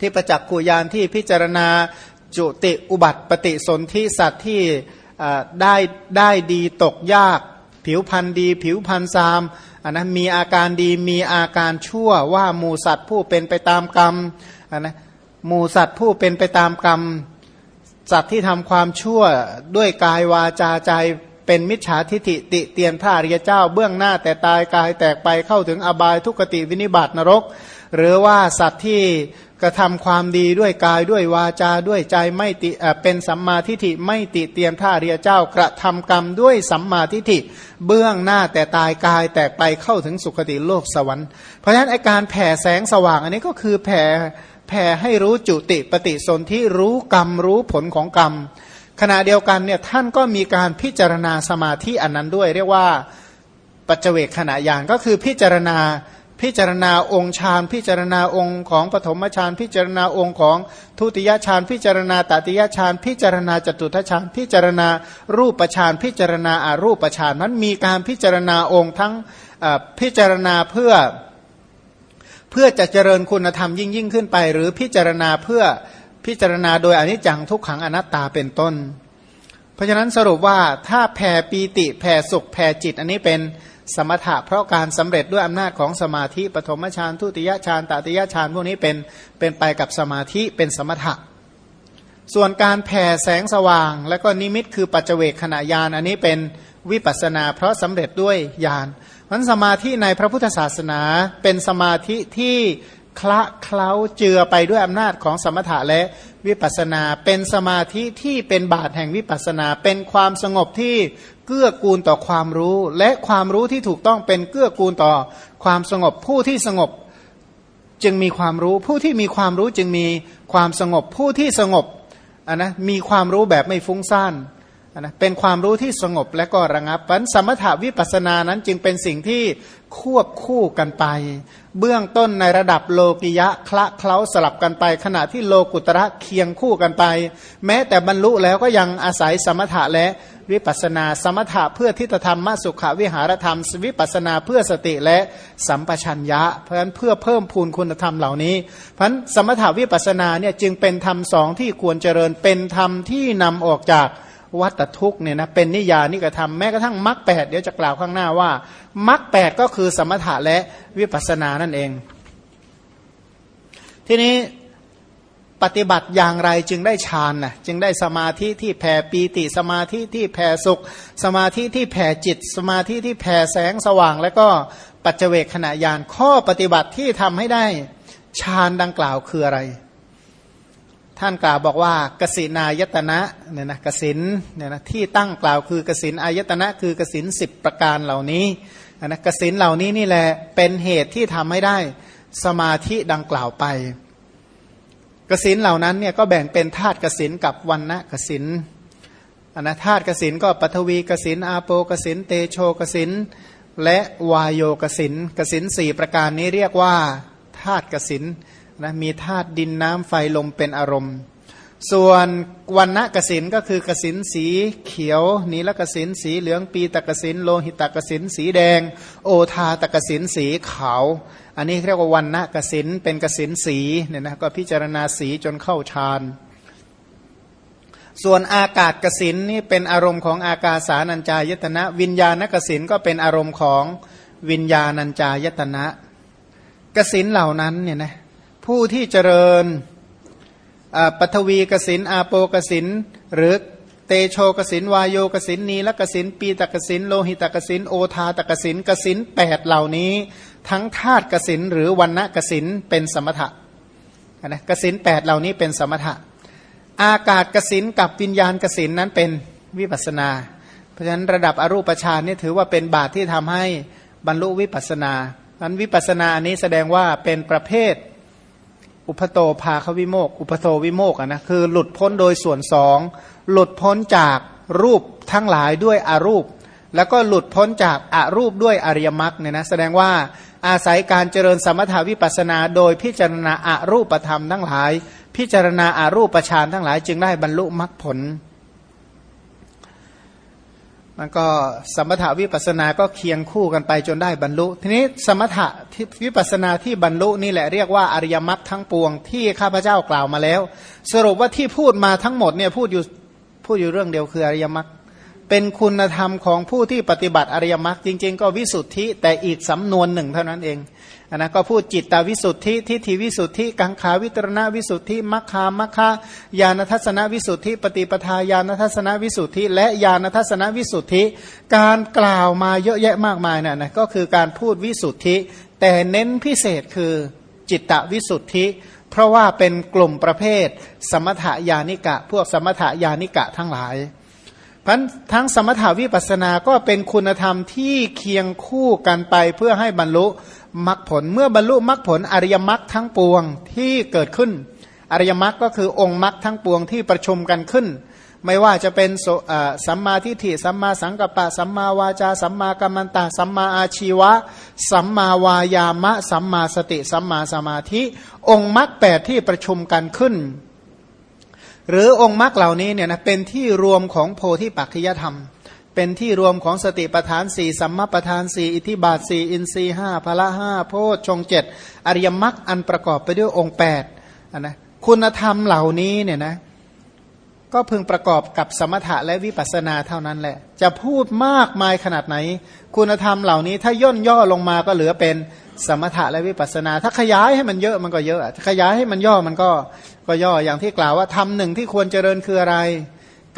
ที่ประจักษ์กุยานที่พิจารณาจุติอุบัติปฏิสนธิสัตว์ที่ได้ได้ดีตกยาก ผิวพันธ์ดี ผิวพันธ์ซามอันนะมีอาการดีมีอาการชั่วว่าหมูสัตว์ผู้เป็นไปตามกรรมอันนะหมูสัตว์ผู้เป็นไปตามกรรม สัตว์ที่ทำความชั่วด้วยกายวาจาใจเป็นมิจฉาทิฏฐิติเตียนพระอริยเจ้าเบื้องหน้าแต่ตายกายแตกไปเข้าถึงอบายทุกติวินิบาตนรก หรือว่าสัตว์ที่ กระทำความดีด้วยกายด้วยวาจาด้วยใจไม่ติเป็นสัมมาทิฏฐิไม่ติเตียนท่าเรียเจ้ากระทำกรรมด้วยสัมมาทิฏฐิเบื้องหน้าแต่ตายกายแตกไปเข้าถึงสุคติโลกสวรรค์ เพราะฉะนั้นอาการแผ่แสงสว่างอันนี้ก็คือแผ่แผ่ให้รู้จุติปฏิสนธิรู้กรรมรู้ผลของกรรม ขณะเดียวกันเนี่ยท่านก็มีการพิจารณาสมาธิอันนั้นด้วย เรียกว่าปัจเจกขณะยานก็คือพิจารณา พิจารณาองค์ฌานพิจารณาองค์ของปฐมฌานพิจารณาองค์ของทุติยฌานพิจารณาตติยฌานพิจารณาจตุทฌานพิจารณารูปฌานพิจารณาอารูปฌานนั้นมีการพิจารณาองค์ทั้งพิจารณาเพื่อเพื่อจะเจริญคุณธรรมยิ่งยิ่งขึ้นไป หรือพิจารณาเพื่อพิจารณาโดยอนิจจังทุกขังอนัตตาเป็นต้น เพราะฉะนั้นสรุปว่าถ้าแผ่ปีติแผ่สุขแผ่จิตอันนี้เป็น สมถะเพราะการสำเร็จด้วยอำนาจของสมาธิปฐมฌานทุติยฌานตติยฌานพวกนี้เป็นเป็นไปกับสมาธิเป็นสมถะ ส่วนการแผ่แสงสว่าง และก็นิมิตคือปัจเจกขณะยานอันนี้เป็นวิปัสนา เพราะสำเร็จด้วยญาณมันสมาธิในพระพุทธศาสนาเป็นสมาธิที่คละเคล้าเจือไปด้วยอำนาจของสมถะและวิปัสนา เป็นสมาธิที่เป็นบาตแห่งวิปัสนา เป็นความสงบที่ เกื้อกูลต่อความรู้ และความรู้ที่ถูกต้องเป็นเกื้อกูลต่อความสงบ ผู้ที่สงบจึงมีความรู้ ผู้ที่มีความรู้จึงมีความสงบ ผู้ที่สงบนนะมีความรู้แบบไม่ฟุ้งซ่านนะเป็นความรู้ที่สงบและก็ระงับปันสมถาวิปัสสนานั้นจึงเป็นสิ่งที่ควบคู่กันไป เบื้องต้นในระดับโลกิยะคละเคล้าสลับกันไป ขณะที่โลกุตระเคียงคู่กันไป แม้แต่บรรลุแล้วก็ยังอาศัยสมถะและ วิปัสนา สมถะเพื่อทิฏฐธรรมมสุขวิหารธรรม วิปัสนาเพื่อสติและสัมปชัญญะ เพราะฉะนั้นเพื่อเพิ่มพูนคุณธรรมเหล่านี้ เพราะฉะนั้นสมถะวิปัสนาเนี่ยจึงเป็นธรรมสองที่ควรเจริญเป็นธรรมที่นำออกจากวัตทุกเนี่ยนะเป็นนิยานิกระทำแม้กระทั่งมรรคแปดเดี๋ยวจะกล่าวข้างหน้าว่ามรรคแปดก็คือสมถะและวิปัสสนานั่นเอง ทีนี้ ปฏิบัติอย่างไรจึงได้ฌานน่ะจึงได้สมาธิที่แผ่ปีติสมาธิที่แผ่สุข สมาธิที่แผ่จิต สมาธิที่แผ่แสงสว่าง แล้วก็ปัจเจกขณะยานข้อปฏิบัติที่ทำให้ได้ฌานดังกล่าวคืออะไร ท่านกล่าวบอกว่ากสินายตนะเนี่ยนะกสินเนี่ยนะที่ตั้งกล่าวคือกสินอายตนะคือกสินสิบประการเหล่านี้นะกสินเหล่านี้นี่แหละเป็นเหตุที่ทำให้ได้สมาธิดังกล่าวไป กสินเหล่านั้นเนี่ยก็แบ่งเป็นธาตุกสินกับวันณะกสินอนะธาตุกสินก็ปฐวีกสินอาโปกสินเตโชกสินและวายโยกสินกสินสี่ประการนี้เรียกว่าธาตุกสินนะมีธาตุดินน้ำไฟลมเป็นอารมณ์ ส่วนวันณะกสินก็คือกสินสีเขียว นีลกสินสีเหลืองปีตกสินโลหิตกสินสีแดง โอทาตกสินสีขาว อันนี้เรียกว่าวันณะกสินเป็นกสินสีเนี่ยนะก็พิจารณาสีจนเข้าฌานส่วนอากาศกสินนี่เป็นอารมณ์ของอากาสานัญจายตนะ วิญญาณกสินก็เป็นอารมณ์ของวิญญาณัญจายตนะกสินเหล่านั้นเนี่ยนะผู้ที่เจริญปัทวีกสินอาโปกสินหรือเตโชกสินวายโยกสินนีละกสินปีตกสินโลหิตกสินโอทาตกสินกสินแปดเหล่านี้ ทั้งธาตุกสินหรือวันณะกสินเป็นสมถะนะกสินแปดเหล่านี้เป็นสมถะ อากาศกสินกับวิญญาณกสินนั้นเป็นวิปัสนา เพราะฉะนั้นระดับอรูปฌานนี่ถือว่าเป็นบาตที่ทำให้บรรลุวิปัสนาอันวิปัสนาอันนี้แสดงว่าเป็นประเภท อุปโตภาควิโมก อุปโตวิโมกนะคือหลุดพ้นโดยส่วนสองหลุดพ้นจากรูปทั้งหลายด้วยอารูป แล้วก็หลุดพ้นจากอารูปด้วยอริยมรรคเนี่ยนะแสดงว่า อาศัยการเจริญสมถาวิปัสนา โดยพิจารณาอารูปธรรมทั้งหลาย พิจารณาอารูปฌานทั้งหลาย จึงได้บรรลุมรรคผลมันก็สมถาวิปัสนาก็เคียงคู่กันไปจนได้บรรลุ ทีนี้สมถะที่วิปัสนาที่บรรลุนี่แหละเรียกว่าอริยมรรคทั้งปวงที่ข้าพเจ้ากล่าวมาแล้ว สรุปว่าที่พูดมาทั้งหมดเนี่ยพูดอยู่พูดอยู่เรื่องเดียวคืออริยมรรค เป็นคุณธรรมของผู้ที่ปฏิบัติอริยมรรคจริง ๆ ก็วิสุทธิแต่อีกสำนวนหนึ่งเท่านั้นเองอันนะก็พูดจิตตวิสุทธิทิฏฐิวิสุทธิ กังขาวิตรณวิสุทธิมัคคามัคคายานทัศนวิสุทธิ ปฏิปทาญาณทัศนวิสุทธิ และญาณทัศนวิสุทธิ การกล่าวมาเยอะแยะมากมายน่ะนะก็คือการพูดวิสุทธิ แต่เน้นพิเศษคือจิตตวิสุทธิ เพราะว่าเป็นกลุ่มประเภท สมถยานิกะ พวกสมถยานิกะทั้งหลาย พันทั้งสมถาวิปัสสนาก็เป็นคุณธรรมที่เคียงคู่กันไปเพื่อให้บรรลุมรรคผล เมื่อบรรลุมรรคผลอริยมรรคทั้งปวงที่เกิดขึ้น อริยมรรคก็คือองค์มรรคทั้งปวงที่ประชุมกันขึ้น ไม่ว่าจะเป็นสัมมาทิฏฐิสัมมาสังกัปปะสัมมาวาจาสัมมากัมมันตาสัมมาอาชีวะ สัมมาวายามะ สัมมาสติ สัมมาสมาธิ องค์มรรคแปดที่ประชุมกันขึ้น หรือองค์มรรคเหล่านี้เนี่ยนะเป็นที่รวมของโพธิปัจจยธรรม เป็นที่รวมของสติปทานสี่สัมมาปทานสี่อิทิบาทสี่อินทรีห้าพละห้าโพชฌงเจ็ดอริยมรรคอันประกอบไปด้วยองค์แปดนะคุณธรรมเหล่านี้เนี่ยนะก็พึงประกอบกับสมถะและวิปัสสนาเท่านั้นแหละ จะพูดมากมายขนาดไหน คุณธรรมเหล่านี้ถ้าย่นย่อลงมาก็เหลือเป็นสมถะและวิปัสสนา ถ้าขยายให้มันเยอะมันก็เยอะถ้าขยายให้มันย่อมันก็ ก็ย่ออย่างที่กล่าวว่าทำหนึ่งที่ควรเจริญคืออะไร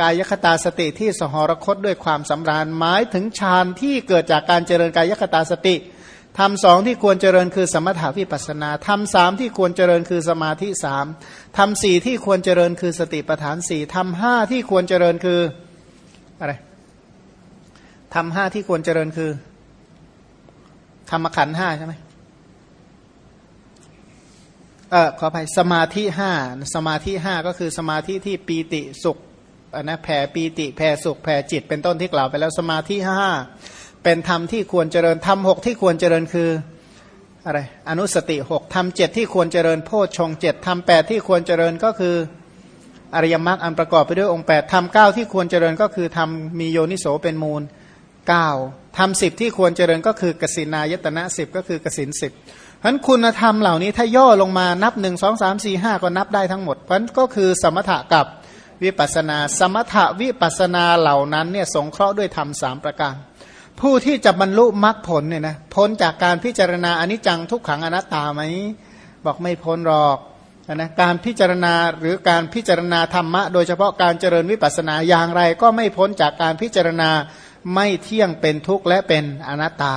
กายคตาสติที่สหรคตด้วยความสำราญหมายถึงฌานที่เกิดจากการเจริญกายคตาสติทำสองที่ควรเจริญคือสมถาวิปัสนาทำสามที่ควรเจริญคือสมาธิสามทำสี่ที่ควรเจริญคือสติปัฏฐานสี่ทำห้าที่ควรเจริญคืออะไรทำห้าที่ควรเจริญคือธรรมขันห้าใช่ไหม เออขออภัยสมาธิห้าสมาธิห้าก็คือสมาธิที่ปีติสุขนะแผ่ปีติแผ่สุขแผ่จิตเป็นต้นที่กล่าวไปแล้วสมาธิห้าเป็นธรรมที่ควรเจริญธรรมหกที่ควรเจริญคืออะไรอนุสติหกธรรมเจ็ดที่ควรเจริญโพชฌงเจ็ดธรรมแปดที่ควรเจริญก็คืออริยมรรคอันประกอบไปด้วยองค์แปดธรรมเก้าที่ควรเจริญก็คือธรรมมีโยนิโสเป็นมูลเก้าธรรมสิบที่ควรเจริญก็คือกสินายตนะสิบก็คือกสินสิบ พราะคุณธรรมเหล่านี้ถ้าย่อลงมานับหนึ่งสองสามสี่ห้าก็นับได้ทั้งหมดเพราะก็คือสมถะกับวิปัสนา สมถะวิปัสนาเหล่านั้นเนี่ยสงเคราะห์ด้วยธรรมสามประการผู้ที่จะบรรลุมรรคผลเนี่ยนะพ้นจากการพิจารณาอนิจจังทุกขังอนัตตาไหมบอกไม่พ้นหรอกนะการพิจารณาหรือการพิจารณาธรรมะ โดยเฉพาะการเจริญวิปัสนาอย่างไร ก็ไม่พ้นจากการพิจารณาไม่เที่ยงเป็นทุกข์และเป็นอนัตตา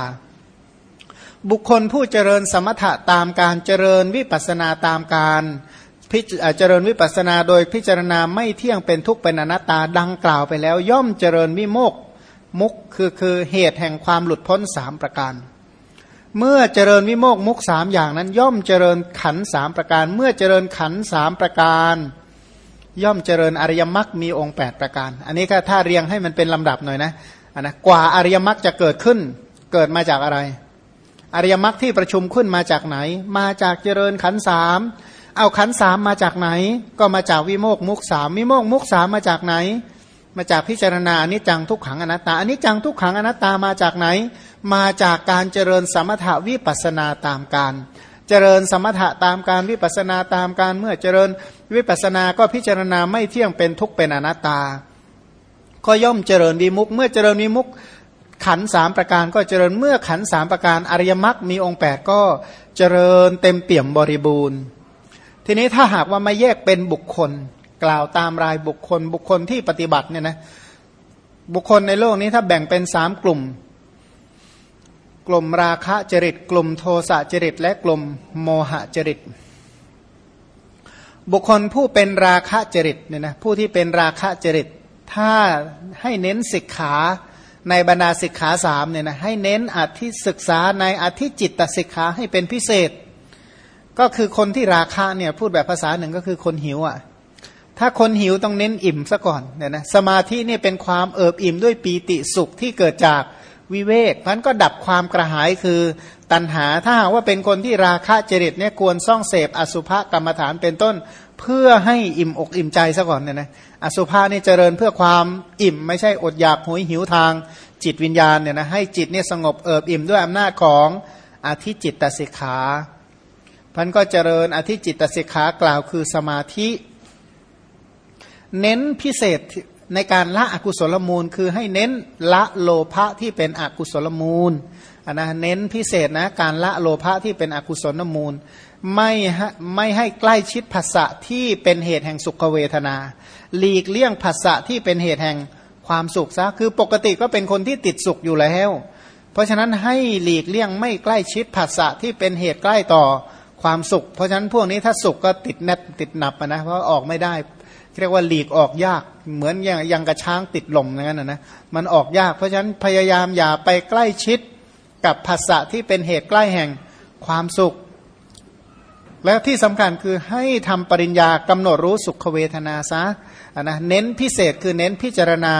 บุคคลผู้เจริญสมถะตามการเจริญวิปัสนาตามการพิเจริญวิปัสนาโดยพิจารณาไม่เที่ยงเป็นทุกข์เป็นอนัตตาดังกล่าวไปแล้ว ย่อมเจริญวิโมกมุกคือคือเหตุแห่งความหลุดพ้นสามประการ เมื่อเจริญวิโมกมุกสามอย่างนั้น ย่อมเจริญขันสามประการ เมื่อเจริญขันสามประการ ย่อมเจริญอริยมรรคมีองค์ 8 ประการ อันนี้ก็ถ้าเรียงให้มันเป็นลำดับหน่อยนะอันนะกว่าอริยมรรคจะเกิดขึ้น เกิดมาจากอะไร อริยมรรคที่ประชุมขึ้นมาจากไหน มาจากเจริญขันสามเอาขันสามมาจากไหน ก็มาจากวิโมกมุกสามวิโมกมุกสามมาจากไหน มาจากพิจารณาอนิจจังทุกขังอนัตตาอนิจจังทุกขังอนัตตามาจากไหน มาจากการเจริญสมถะวิปัสนาตามการ เจริญสมถะตามการวิปัสนาตามการเมื่อเจริญวิปัสนาก็พิจารณาไม่เที่ยงเป็นทุกเป็นอนัตตา ก็ย่อมเจริญวิมุกเมื่อเจริญวิมุก ขันสามประการก็เจริญเมื่อขันสามประการอริยมรรคมีองค์8ก็เจริญเต็มเปี่ยมบริบูรณ์ ทีนี้ถ้าหากว่ามาแยกเป็นบุคคล กล่าวตามรายบุคคล บุคคลที่ปฏิบัติเนี่ยนะบุคคลในโลกนี้ถ้าแบ่งเป็นสามกลุ่ม กลุ่มราคะจริต กลุ่มโทสะจริต และกลุ่มโมหะจริต บุคคลผู้เป็นราคะจริตเนี่ยนะผู้ที่เป็นราคะจริต ถ้าให้เน้นศิกขา ในบรรดาศิกขาสามเนี่ยนะให้เน้นอธิศึกษาในอธิจิตตศิกขาให้เป็นพิเศษ ก็คือคนที่ราคะเนี่ยพูดแบบภาษาหนึ่งก็คือคนหิวอะถ้าคนหิวต้องเน้นอิ่มซะก่อนเนี่ยนะสมาธิเนี่ยเป็นความเอิบอิ่มด้วยปีติสุขที่เกิดจากวิเวกพันก็ดับความกระหายคือตัณหาถ้าหากว่าเป็นคนที่ราคะจริตเนี่ยควรซ่องเสพอสุภกรรมฐานเป็นต้น เพื่อให้อิ่มอกอิ่มใจซะก่อนเนี่ยนะ อสุภานี่เจริญเพื่อความอิ่ม ไม่ใช่อดอยากหยหิวทางจิตวิญญาณเนี่ยนะให้จิตเนี่ยสงบเอิบอิ่มด้วยอำนาจของอธิจิตตสิกขาพันก็เจริญอธิจิตตสิกขากล่าวคือสมาธิ เน้นพิเศษในการละอกุศลมูล คือให้เน้นละโลภะที่เป็นอกุศลมูลนนะเน้นพิเศษนะการละโลภะที่เป็นอกุศลมูล ไม่ไม่ให้ใกล้ชิดภาษะที่เป็นเหตุแห่งสุขเวทนา หลีกเลี่ยงภาษะที่เป็นเหตุแห่งความสุขซะคือปกติก็เป็นคนที่ติดสุขอยู่แล้ว เพราะฉะนั้นให้หลีกเลี่ยงไม่ใกล้ชิดภาษะที่เป็นเหตุใกล้ต่อความสุข เพราะฉะนั้นพวกนี้ถ้าสุขก็ติดแนบติดหนับนะเพราะออกไม่ได้เรียกว่าหลีกออกยากเหมือนอย่างยังกระช้างติดลมอย่างนั้นนะมันออกยาก เพราะฉะนั้นพยายามอย่าไปใกล้ชิดกับภาษะที่เป็นเหตุใกล้แห่งความสุข และที่สำคัญคือให้ทำปริญญากำหนดรู้สุขเวทนาซะนะเน้นพิเศษคือเน้นพิจารณา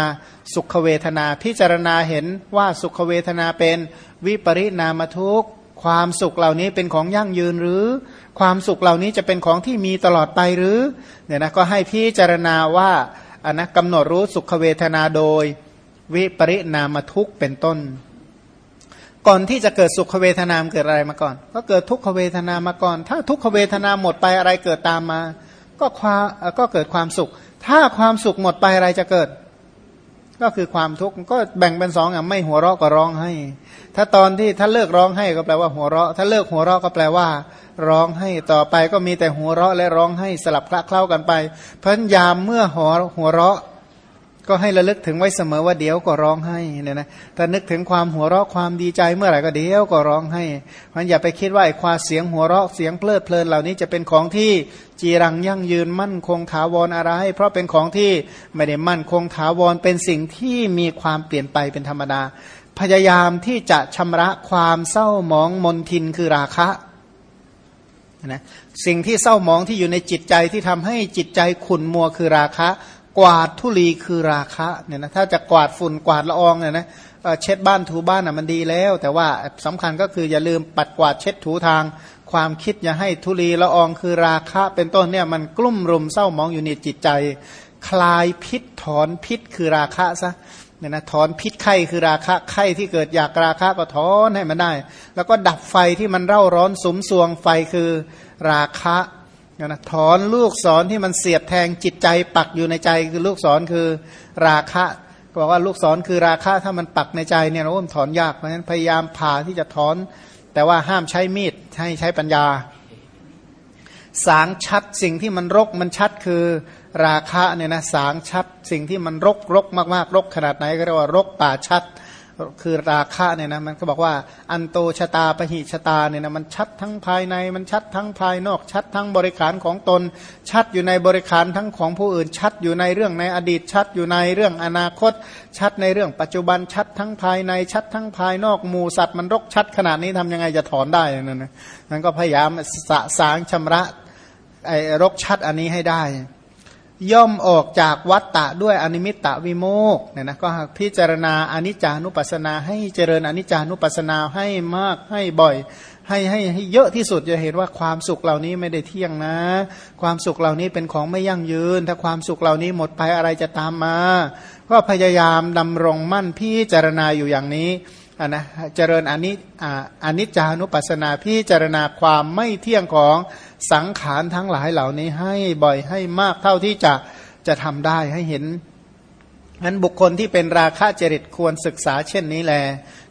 สุขเวทนา พิจารณาเห็นว่าสุขเวทนาเป็นวิปริณามทุกข์ความสุขเหล่านี้เป็นของยั่งยืนหรือ ความสุขเหล่านี้จะเป็นของที่มีตลอดไปหรือเนี่ยนะก็ให้พิจารณาว่าอันนะกำหนดรู้สุขเวทนาโดย วิปริณามทุกข์เป็นต้น ก่อนที่จะเกิดสุขเวทนามเกิดอะไรมาก่อน ก็เกิดทุกขเวทนามาก่อน ถ้าทุกขเวทนาหมดไปอะไรเกิดตามมา ก็ความก็เกิดความสุข ถ้าความสุขหมดไปอะไรจะเกิด ก็คือความทุกข์ก็แบ่งเป็นสองอะไม่หัวเราะก็ร้องให้ ถ้าตอนที่ถ้าเลิกร้องให้ก็แปลว่าหัวเราะ ถ้าเลิกหัวเราะก็แปลว่า ร้องให้ต่อไปก็มีแต่หัวเราะและร้องให้สลับคละเคล้ากันไป เพราะยามเมื่อหัวหัวเราะ ก็ให้ระลึกถึงไว้เสมอว่าเดี๋ยวก็ร้องให้เนี่ยนะถ้านึกถึงความหัวเราะความดีใจเมื่อไหร่ก็เดี๋ยวก็ร้องให้มันอย่าไปคิดว่าไอ้ความเสียงหัวเราะเสียงเพลิดเพลินเหล่านี้จะเป็นของที่จีรังยั่งยืนมั่นคงถาวรอะไร เพราะเป็นของที่ไม่ได้มั่นคงถาวรเป็นสิ่งที่มีความเปลี่ยนไปเป็นธรรมดา พยายามที่จะชำระความเศร้าหมองมนทินคือราคะนะสิ่งที่เศร้าหมองที่อยู่ในจิตใจที่ทำให้จิตใจขุ่นมัวคือราคะ กวาดทุลีคือราคะเนี่ยนะถ้าจะกวาดฝุ่นกวาดละอองเนี่ยนะเช็ดบ้านถูบ้านอะมันดีแล้ว แต่ว่าสำคัญก็คืออย่าลืมปัดกวาดเช็ดถูทาง ความคิดอย่าให้ทุลีละอองคือราคะ เป็นต้นเนี่ยมันกลุ่มรุมเศร้ามองอยู่ในจิตใจ คลายพิษถอนพิษคือราคะซะเนี่ยนะถอนพิษไข้คือราคะไข้ที่เกิดอยากราคะก็ถอนให้มันได้ แล้วก็ดับไฟที่มันเร่าร้อนสมสวงไฟคือราคะ นะถอนลูกศรที่มันเสียบแทงจิตใจปักอยู่ในใจคือลูกศรคือราคะก็บอกว่าลูกศรคือราคะถ้ามันปักในใจเนี่ยเราถอนยากเพราะฉะนั้นพยายามผ่าที่จะถอน แต่ว่าห้ามใช้มีดให้ใช้ปัญญา สางชัดสิ่งที่มันรกมันชัดคือราคะเนี่ยนะสางชัดสิ่งที่มันรกรกมากๆรกขนาดไหนก็เรียกว่ารกป่าชัด คือราคะเนี่ยนะมันก็บอกว่า อันโตชะตาปหิชะตาเนี่ยนะมันชัดทั้งภายในมันชัดทั้งภายนอก ชัดทั้งบริขารของตน ชัดอยู่ในบริขารทั้งของผู้อื่น ชัดอยู่ในเรื่องในอดีต ชัดอยู่ในเรื่องอนาคต ชัดในเรื่องปัจจุบันชัดทั้งภายในชัดทั้งภายนอกหมูสัตว์มันรกชัดขนาดนี้ทำยังไงจะถอนได้นั่นนะมันก็พยายามสะสางชำระไอ้รกชัดอันนี้ให้ได้ ย่อมออกจากวัตตะด้วยอนิมิตตวิโมกเนี่ยนะก็พิจารณาอนิจจานุปัสนา ให้เจริญอนิจจานุปัสนาให้มากให้บ่อย ให้ให้ให้เยอะที่สุดจะเห็นว่าความสุขเหล่านี้ไม่ได้เที่ยงนะ ความสุขเหล่านี้เป็นของไม่ยั่งยืน ถ้าความสุขเหล่านี้หมดไปอะไรจะตามมา ก็พยายามดำรงมั่นพิจารณาอยู่อย่างนี้อันนะเจริญอนิอนิจจานุปัสนาพิจารณาความไม่เที่ยงของ สังขารทั้งหลายเหล่านี้ให้บ่อยให้มากเท่าที่จะจะทำได้ให้เห็นนั้นบุคคลที่เป็นราคะจริตควรศึกษาเช่นนี้แหละ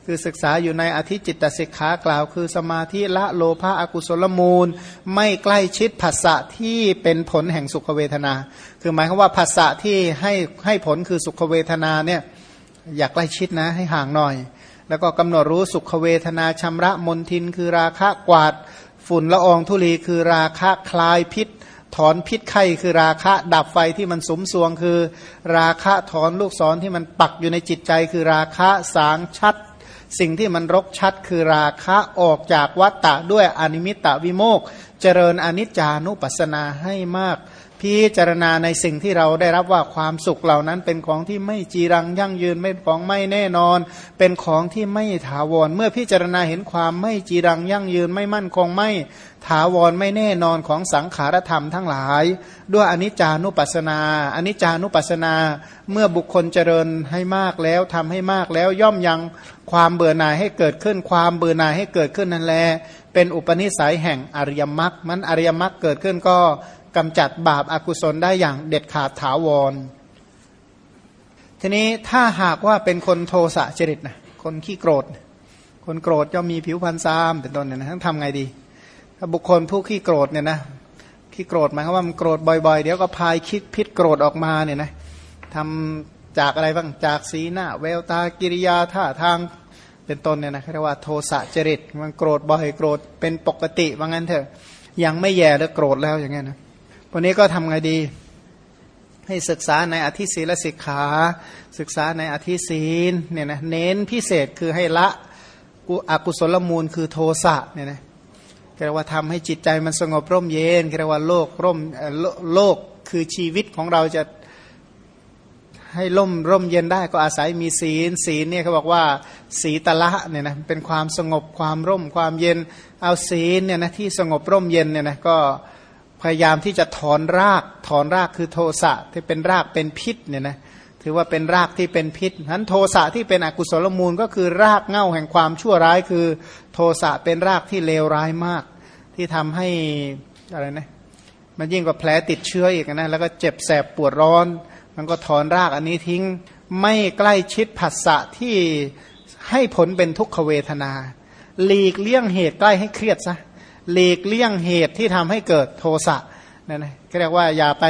คือศึกษาอยู่ในอธิจิตตสิกขากล่าว คือสมาธิละโลภะอกุศลมูล ไม่ใกล้ชิดภาษะที่เป็นผลแห่งสุขเวทนา คือหมายความว่าภาษะที่ให้ให้ผลคือสุขเวทนาเนี่ยอยากใกล้ชิดนะให้ห่างหน่อย แล้วก็กำหนดรู้สุขเวทนาชำระมนทินคือราคะกวาด ฝุ่นละอองธุลีคือราคะคลายพิษ ถอนพิษไข้คือราคะดับไฟที่มันสมสวงคือ ราคะถอนลูกศรที่มันปักอยู่ในจิตใจคือราคะสางชัด สิ่งที่มันรกชัดคือราคะออกจากวัตตะด้วยอนิมิตตวิโมกเจริญอนิจจานุปัสสนาให้มาก พิจารณาในสิ่งที่เราได้รับว่าความสุขเหล่านั้น เป็นของที่ไม่จีรังยั่งยืนไม่ของไม่แน่นอน เป็นของที่ไม่ถาวร เมื่อพิจารณาเห็นความไม่จีรังยั่งยืนไม่มั่นคงไม่ถาวรไม่แน่นอนของสังขารธรรมทั้งหลาย ด้วยอนิจจานุปัสสนาอนิจจานุปัสสนา เมื่อบุคคลเจริญให้มากแล้วทำให้มากแล้วย่อมยังความเบื่อหน่ายให้เกิดขึ้น ความเบื่อหน่ายให้เกิดขึ้นนั่นแหละเป็นอุปนิสัยแห่งอริยมรรคมันอริยมรรคเกิดขึ้นก็ กำจัดบาปอากุศลได้อย่างเด็ดขาดถาวร ทีนี้ถ้าหากว่าเป็นคนโทสะจริตนะคนขี้โกรธ คนโกรธย่อมมีผิวพรรณซามเป็นต้นเนี่ยนะทั้งทำไงดี ถ้าบุคคลผู้ขี้โกรธเนี่ยนะขี้โกรธหมายความว่ามันโกรธบ่อยๆ เดี๋ยวก็พายคิดพิษโกรธออกมาเนี่ยนะทำจากอะไรบ้างจากสีหน้า แววตากิริยาท่าทางเป็นต้นเนี่ยนะเรียกว่าโทสะจริต มันโกรธบ่อยโกรธเป็นปกติว่างั้นเถอะ ยังไม่แย่แล้วโกรธแล้วอย่างเงี้ยนะ วันนี้ก็ทำไงดี ให้ศึกษาในอธิศีลสิกขา ศึกษาในอธิศีลเนี่ยนะเน้นพิเศษคือให้ละกุอกุศลมูลคือโทสะเนี่ยนะเรียกว่าทำให้จิตใจมันสงบร่มเย็นเรียกว่าโลกร่มโลกคือชีวิตของเราจะให้ร่มร่มเย็นได้ก็อาศัยมีศีล ศีลเนี่ยเขาบอกว่าสีตละเนี่ยนะเป็นความสงบความร่มความเย็นเอาศีลเนี่ยนะที่สงบร่มเย็นเนี่ยนะก็ พยายามที่จะถอนรากถอนรากคือโทสะที่เป็นรากเป็นพิษเนี่ยนะถือว่าเป็นรากที่เป็นพิษนั้นโทสะที่เป็นอกุศลมูลก็คือรากเง่าแห่งความชั่วร้าย คือโทสะเป็นรากที่เลวร้ายมาก ที่ทำให้อะไรนะมันยิ่งกว่าแผลติดเชื้ออีกนะแล้วก็เจ็บแสบปวดร้อน มันก็ถอนรากอันนี้ทิ้งไม่ใกล้ชิดผัสสะที่ให้ผลเป็นทุกขเวทนา หลีกเลี่ยงเหตุใกล้ให้เครียดซะ หลีกเลี่ยงเหตุที่ทำให้เกิดโทสะนั่นนะเรียกว่าอย่าไป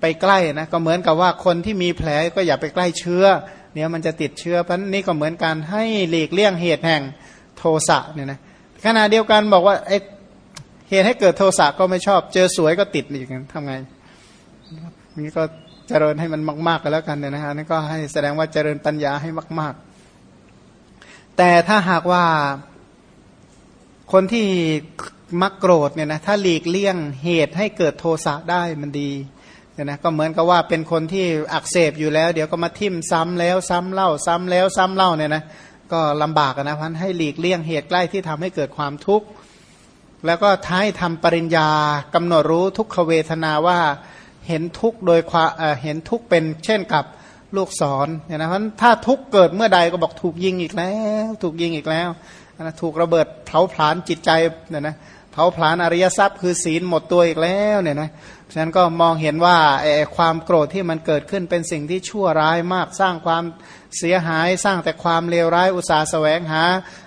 ไปใกล้นะก็เหมือนกับว่าคนที่มีแผลก็อย่าไปใกล้เชื้อเนี่ยมันจะติดเชื้อเพราะนี่ก็เหมือนการให้หลีกเลี่ยงเหตุแห่งโทสะเนี่ยนะขณะเดียวกันบอกว่าไอเหตุให้เกิดโทสะก็ไม่ชอบ เจอสวยก็ติดอย่างนั้นทำไงนี่ก็เจริญให้มันมากๆกันแล้วกันเนี่ยนะฮะนี่ก็ให้แสดงว่าเจริญปัญญาให้มาก ๆ แต่ถ้าหากว่า คนที่มักโกรธเนี่ยนะถ้าหลีกเลี่ยงเหตุให้เกิดโทสะได้มันดีเนี่ยนะก็เหมือนกับว่าเป็นคนที่อักเสบอยู่แล้ว เดี๋ยวก็มาทิ่มซ้ำแล้วซ้ำเล่าซ้ำแล้วซ้ำเล่าเนี่ยนะก็ลำบากนะพันให้หลีกเลี่ยงเหตุใกล้ที่ทำให้เกิดความทุกข์แล้วก็ท้ายทำปริญญากำหนดรู้ทุกขเวทนาว่าเห็นทุกโดยความเห็นทุกเป็นเช่นกับลูกศรเนี่ยนะเพราะถ้าทุกเกิดเมื่อใดก็บอกถูกยิงอีกแล้ว ถูกยิงอีกแล้ว นะถูกระเบิดเผาผลาญจิตใจเนี่ยนะเผาผลาญอริยทรัพย์ คือศีลหมดตัวอีกแล้วเนี่ยนะฉะนั้นก็มองเห็นว่าไอ้ความโกรธที่มันเกิดขึ้นเป็นสิ่งที่ชั่วร้ายมากสร้างความเสียหายสร้างแต่ความเลวร้ายอุตสาห์แสวงหา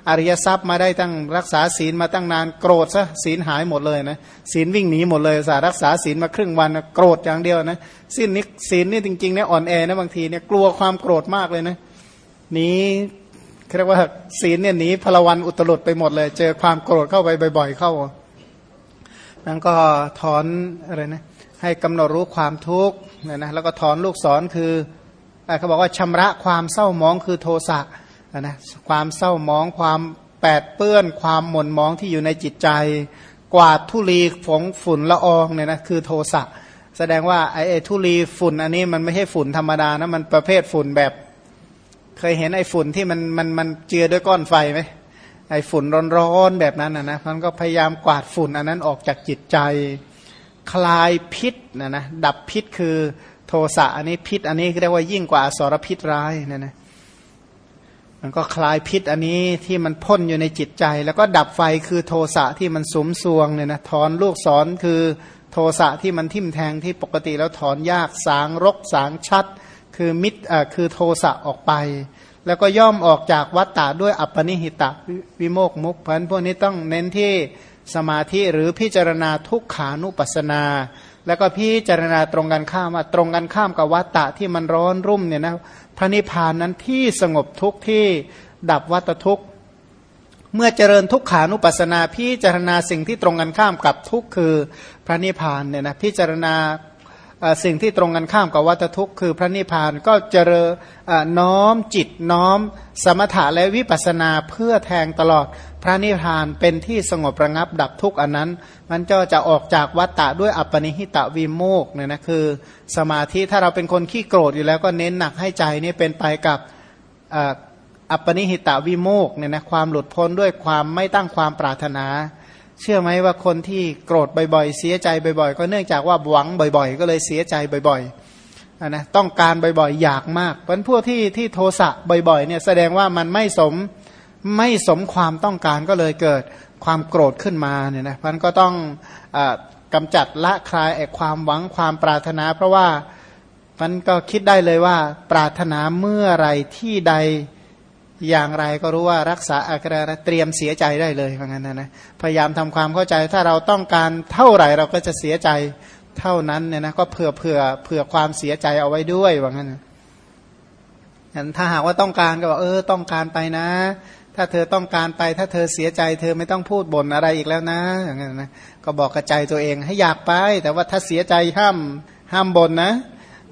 อริยทรัพย์มาได้ตั้งรักษาศีลมาตั้งนานโกรธซะศีลหายหมดเลยนะศีลวิ่งหนีหมดเลยสารักษาศีลมาครึ่งวันโกรธอย่างเดียวนะสิ้นนิศีลนี่จริงๆเนี่ยอ่อนแอนะบางทีเนี่ยกลัวความโกรธมากเลยนะนี้ เรียกว่าศีลเนี่ยหนีพลวันอุตรุดไปหมดเลย เจอความโกรธเข้าไปบ่อย ๆ เข้านั้นก็ถอนอะไรนะให้กำหนดรู้ความทุกข์เนี่ยนะแล้วก็ถอนลูกศรคือเขาบอกว่าชำระความเศร้ามองคือโทสะนะความเศร้ามองความแปดเปื้อนความหม่นมองที่อยู่ในจิตใจ กวาดทุลีฝงฝุ่นละอองเนี่ยนะคือโทสะแสดงว่าไอ้ทุลีฝุ่นอันนี้มันไม่ใช่ฝุ่นธรรมดานะมันประเภทฝุ่นแบบ เคยเห็นไอ้ฝุ่นที่มันมันมันเจือด้วยก้อนไฟไหมไอ้ฝุ่นร้อนๆแบบนั้นนะนะมันก็พยายามกวาดฝุ่นอันนั้นออกจากจิตใจคลายพิษนะนะดับพิษคือโทสะอันนี้พิษ อันนี้เรียกว่ายิ่งกว่าอสรพิษร้ายนะนะมันก็คลายพิษอันนี้ที่มันพ่นอยู่ในจิตใจ แล้วก็ดับไฟคือโทสะที่มันสมซวงเนี่ยนะถอนลูกศรคือโทสะที่มันทิ่มแทงที่ปกติแล้วถอนยากสางรกสางชัด คือมิตรคือโทสะออกไป แล้วก็ย่อมออกจากวัตตะด้วยอัปปนิหิตะวิโมกมุกพันพวกนี้ต้องเน้นที่สมาธิหรือพิจารณาทุกขานุปัสนา แล้วก็พิจารณาตรงกันข้ามว่าตรงกันข้ามกับวัตตะที่มันร้อนรุ่มเนี่ยนะพระนิพพานนั้นที่สงบทุกที่ดับวัตทุกเมื่อเจริญทุกขานุปัสนาพิจารณาสิ่งที่ตรงกันข้ามกับทุกคือพระนิพพานเนี่ยนะพิจารณา สิ่งที่ตรงกันข้ามกับวัตทุกข์คือพระนิพพานก็เจริญน้อมจิตน้อม สมถะและวิปัสนาเพื่อแทงตลอดพระนิพพานเป็นที่สงบระงับดับทุกข์อันนั้น มันก็จะออกจากวัฏฏะด้วยอัปปนิหิตะวิโมกเนี่ยนะคือสมาธิถ้าเราเป็นคนขี้โกรธอยู่แล้วก็เน้นหนักให้ใจนี่เป็นไปกับอัปปนิหิตะวิโมกเนี่ยนะความหลุดพ้นด้วยความไม่ตั้งความปรารถนา เชื่อไหมว่าคนที่โกรธบ่อยๆ เสียใจบ่อยๆ ก็เนื่องจากว่าหวังบ่อยๆ ก็เลยเสียใจบ่อยๆนะต้องการบ่อยๆ อยากมากเพราะพวกที่ที่โทสะบ่อยๆเนี่ยแสดงว่ามันไม่สมไม่สมความต้องการก็เลยเกิดความโกรธขึ้นมาเนี่ยนะมันก็ต้องอกำจัดละคลายความหวังความปรารถนา เพราะว่ามันก็คิดได้เลยว่าปรารถนาเมื่อไรที่ใด อย่างไรก็รู้ว่ารักษาอาการเตรียมเสียใจได้เลยเพราะงั้นนะนะพยายามทำความเข้าใจถ้าเราต้องการเท่าไหร่เราก็จะเสียใจเท่านั้นเนี่ยนะก็เผื่อเผื่อเผื่อความเสียใจเอาไว้ด้วยว่างั้นนะถ้าหากว่าต้องการก็บอกเออต้องการไปนะ ถ้าเธอต้องการไปถ้าเธอเสียใจ เธอไม่ต้องพูดบ่นอะไรอีกแล้วนะอย่างนั้นนะก็บอกกระใจตัวเองให้อยากไป แต่ว่าถ้าเสียใจห้ามห้ามบ่นนะ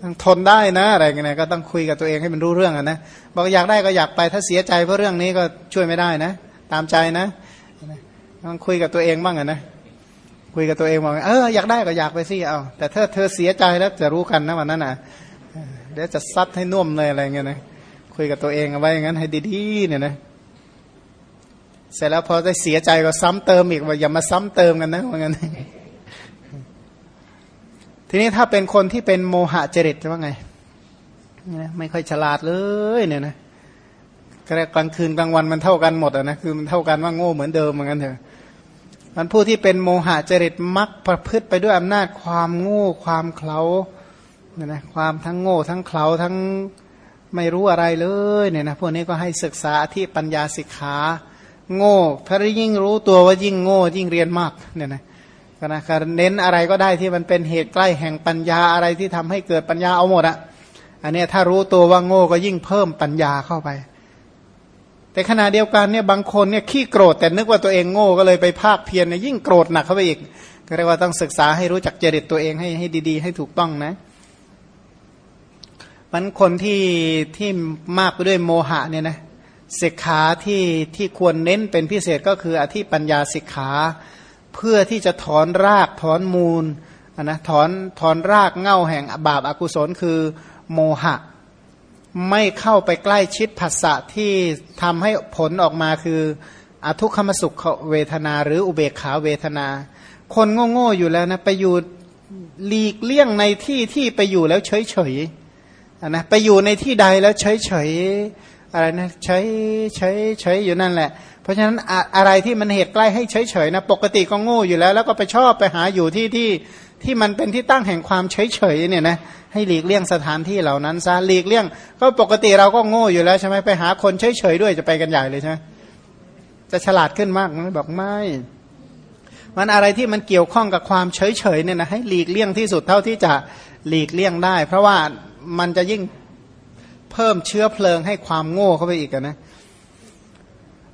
ต้องทนได้นะอะไรเงี้ยก็ต้องคุยกับตัวเองให้มันรู้เรื่องนะบอกอยากได้ก็อยากไปถ้าเสียใจเพราะเรื่องนี้ก็ช่วยไม่ได้นะ ตามใจนะต้องคุยกับตัวเองบ้างนะคุยกับตัวเองบอกเอออยากได้ก็อยากไปสิเอาแต่ถ้าเธอเสียใจแล้วจะรู้กันนะวันนั้นนะเดี๋ยวจะซัดให้น่วมเลยอะไรเงี้ยนะคุยกับตัวเองเอาไว้อย่างนั้นให้ดีๆเนี่ยนะเสร็จแล้วพอได้เสียใจก็ซ้ำเติมอีกว่าอย่ามาซ้ำเติมกันนะว่างั้น ทีนี้ถ้าเป็นคนที่เป็นโมหะจริตจะว่าไงไม่ค่อยฉลาดเลยเนี่ยนะกลางคืนกลางวันมันเท่ากันหมดอะนะคือมันเท่ากันว่าโง่เหมือนเดิมเหมือนกันเถอะมันผู้ที่เป็นโมหะจริตมักประพฤติไปด้วยอำนาจความโง่ความเคลาเนี่ยนะความทั้งโง่ทั้งเคลาทั้งไม่รู้อะไรเลยเนี่ยนะพวกนี้ก็ให้ศึกษาที่ปัญญาสิกขา โง่ถ้ายิ่งรู้ตัวว่ายิ่งโง่ยิ่งเรียนมากเนี่ยนะ นะการเน้นอะไรก็ได้ที่มันเป็นเหตุใกล้แห่งปัญญาอะไรที่ทำให้เกิดปัญญาเอาหมดอะอันนี้ถ้ารู้ตัวว่าโง่ก็ยิ่งเพิ่มปัญญาเข้าไป แต่ขณะเดียวกันเนี่ยบางคนเนี่ยขี้โกรธแต่นึกว่าตัวเองโง่ก็เลยไปภาคเพียรเนี่ยยิ่งโกรธหนักเข้าไปอีกก็เรียกว่าต้องศึกษาให้รู้จักเจริตตัวเองให้ให้ดี ๆ ให้ถูกต้องนะมันคนที่ที่มากไปด้วยโมหะเนี่ยนะสิกขาที่ที่ควรเน้นเป็นพิเศษก็คืออธิปัญญาสิกขา เพื่อที่จะถอนรากถอนมูลนะถอนถอนรากเง่าแห่งบาปอากุศลคือโมหะ ไม่เข้าไปใกล้ชิดผัสสะที่ทำให้ผลออกมาคืออทุกขมสุขเวทนา หรืออุเบกขาเวทนา คนโง่ๆอยู่แล้วนะไปอยู่หลีกเลี่ยงในที่ที่ไปอยู่แล้วเฉยๆนะไปอยู่ในที่ใดแล้วเฉยๆอะไรนะใช้ใช้ใช้อยู่นั่นแหละ เพราะฉะนั้นอะไรที่มันเหตุใกล้ให้เฉยเฉยนะปกติก็โง่อยู่แล้ว แล้วก็ไปชอบไปหาอยู่ที่ที่ที่มันเป็นที่ตั้งแห่งความเฉยเฉยเนี่ยนะให้หลีกเลี่ยงสถานที่เหล่านั้นซะหลีกเลี่ยง ก็ปกติเราก็โง่อยู่แล้วใช่ไหมไปหาคนเฉยเฉยด้วยจะไปกันใหญ่เลยใช่ไหมจะฉลาดขึ้นมากไหมบอกไม่ มันอะไรที่มันเกี่ยวข้องกับความเฉยเฉยเนี่ยนะให้หลีกเลี่ยงที่สุดเท่าที่จะหลีกเลี่ยงได้ เพราะว่ามันจะยิ่งเพิ่มเชื้อเพลิงให้ความโง่เข้าไปอีกนะ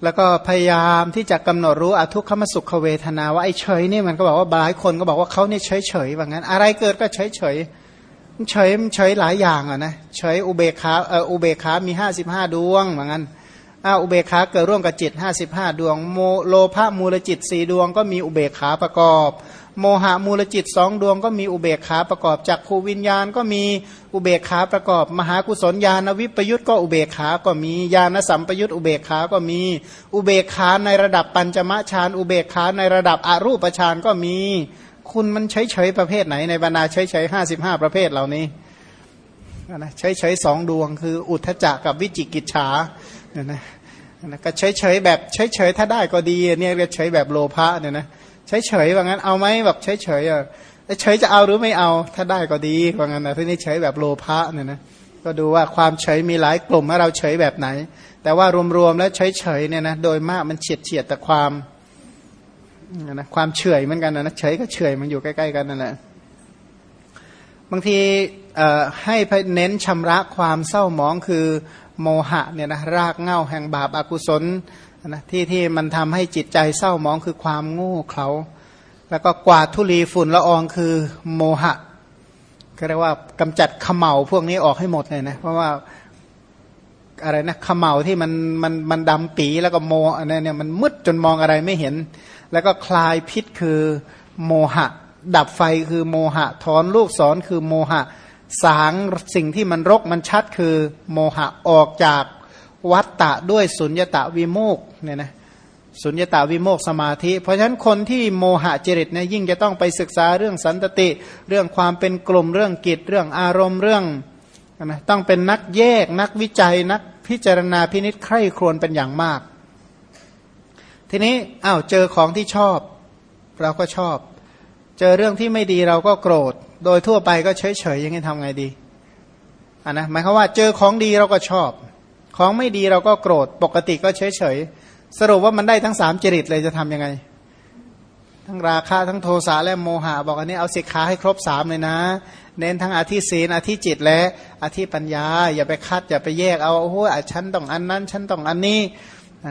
แล้วก็พยายามที่จะกำหนดรู้อทุกขมสุขเวทนาว่าไอ้เฉยนี่มันก็บอกว่าหลายคนก็บอกว่าเขาเนี่ยเฉยเฉยว่างั้น อะไรเกิดก็เฉยเฉยเฉยเฉยหลายอย่างอะนะเฉยอุเบกขาเอออุเบกขามีห้าสิบห้าดวงว่างั้นอ้าอุเบกขาเกิดร่วมกับจิตห้าสิบห้าดวงโมโลภะมูลจิตสี่ดวงก็มีอุเบกขาประกอบ โมหะมูลจิตสองดวงก็มีอุเบกขาประกอบจักขูวิญญาณก็มีอุเบกขาประกอบ มหากุศลญาณวิปยุทธก็อุเบกขาก็มีญาณสัมปยุทธอุเบกขาก็มี อุเบกขาในระดับปัญจมะฌานอุเบกขาในระดับอรูปฌานก็มี คุณมันเฉยเฉยประเภทไหนในบรรดาเฉยเฉยห้าสิบห้าประเภทเหล่านี้นะเฉยเฉยสองดวงคืออุทธจักกับวิจิกิจฉาเนี่ยนะก็เฉยเฉยแบบเฉยเฉยถ้าได้ก็ดีเนี่ยเรียกเฉยแบบโลภะเนี่ยนะ เฉยเฉยว่างั้นเอาไหมแบบเฉยเฉยอะเฉยจะเอาหรือไม่เอา ถ้าได้ก็ดีว่างั้นนะที่นี่เฉยแบบโลภะเนี่ยนะก็ดูว่าความเฉยมีหลายกลุ่มให้เราเฉยแบบไหน แต่ว่ารวมๆแล้วเฉยเฉยเนี่ยนะโดยมากมันเฉียดเฉียดแต่ความนะความเฉยเหมือนกันนะเฉยก็เฉยมันอยู่ใกล้ๆกันนั่นแหละบางทีให้เน้นชำระความเศร้าหมองคือโมหะเนี่ยนะรากเง่าแห่งบาปอากุศล นะที่ที่มันทำให้จิตใจเศร้ามองคือความโง่เขลาแล้วก็กวาดทุลีฝุ่นละอองคือโมหะก็เรียกว่ากำจัดขมเหลาพวกนี้ออกให้หมดเลยนะเพราะว่าอะไรนะขมเหลาที่มันมันมันดำปีแล้วก็โมอันนี้เนี่ยมันมืดจนมองอะไรไม่เห็น แล้วก็คลายพิษคือโมหะ ดับไฟคือโมหะ ถอนลูกศรคือโมหะ สางสิ่งที่มันรกมันชัดคือโมหะออกจาก วัตตะด้วยสุญญตะวิโมกเนี่ยนะสุญญตาวิโมกสมาธิ เพราะฉะนั้นคนที่โมหะจริตเนี่ยยิ่งจะต้องไปศึกษาเรื่องสันตติ เรื่องความเป็นกลุ่มเรื่องกิจเรื่องอารมณ์เรื่องนะต้องเป็นนักแยก นักวิจัยนักพิจารณาพินิษใคร่ครวญเป็นอย่างมาก ทีนี้อ้าวเจอของที่ชอบ เราก็ชอบ เจอเรื่องที่ไม่ดีเราก็โกรธ โดยทั่วไปก็เฉยเฉยยังไงทำไงดีอะนะหมายความว่าเจอของดีเราก็ชอบ ของไม่ดีเราก็โกรธปกติก็เฉยเฉยสรุปว่ามันได้ทั้งสามจริตเลยจะทํำยังไง ทั้งราคะทั้งโทสะและโมหะบอกอันนี้เอาสิกขาให้ครบสามเลยนะ เน้นทั้งอธิศีนอธิจิตและอธิปัญญา อย่าไปคัด อย่าไปแยกเอาโอ้โหฉันต้องอันนั้นฉันต้องอันนี้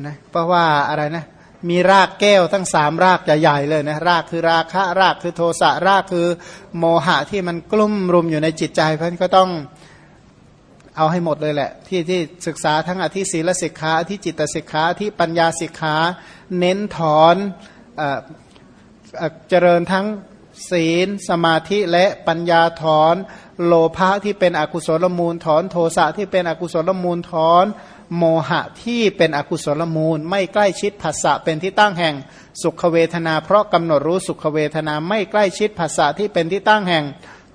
นะเพราะว่าอะไรนะมีรากแก้วทั้งสามรากใหญ่ๆเลยนะรากคือราคะรากคือโทสะรากคือโมหะที่มันกลุ่มรุมอยู่ในจิตใจเพราะนั้นก็ต้อง เอาให้หมดเลยแหละ ที่ที่ศึกษาทั้งอธิศีลสิกขาอธิจิตสิกขาที่ปัญญาสิกขา เน้นถอนเจริญทั้งศีล สมาธิและปัญญาถอน โลภะที่เป็นอกุศลมูลถอนโทสะที่เป็นอกุศลมูลถอน โมหะที่เป็นอกุศลมูล ไม่ใกล้ชิดภาษะเป็นที่ตั้งแห่งสุขเวทนา เพราะกำหนดรู้สุขเวทนาไม่ใกล้ชิดภาษะที่เป็นที่ตั้งแห่ง